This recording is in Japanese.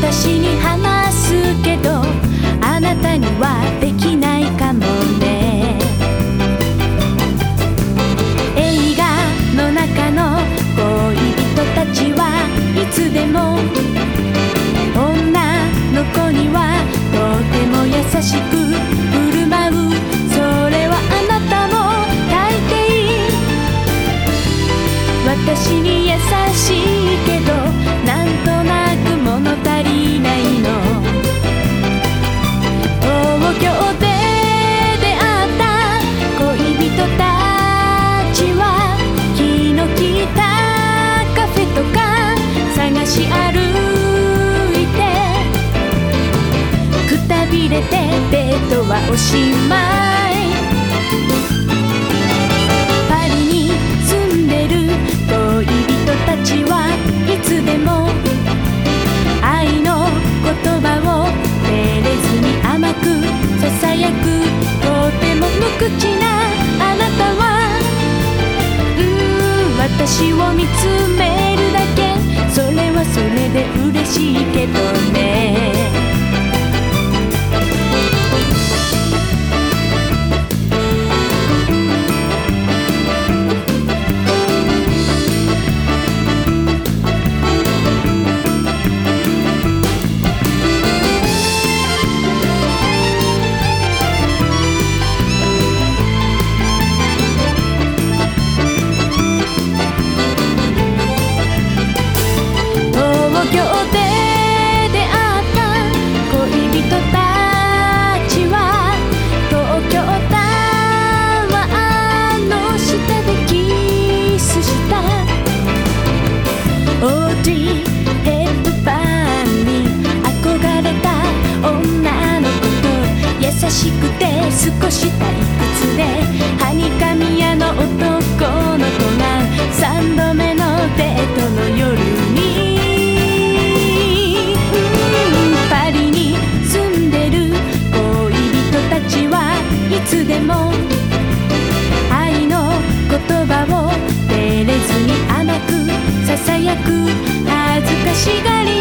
私に話すけどあなたにはできないかもね。映画の中の恋人たちはいつでも女の子にはとても優しくおしまい。パリに住んでる恋人たちはいつでも愛の言葉を照れずに甘くささやくとても無口なあなたはうーん私を見つめるだけそれはそれで嬉しいけどねしくて少し退屈ではにかみ屋の男の子が3度目のデートの夜に、パリに住んでる恋人たちはいつでも愛の言葉を照れずに甘くささやく恥ずかしがり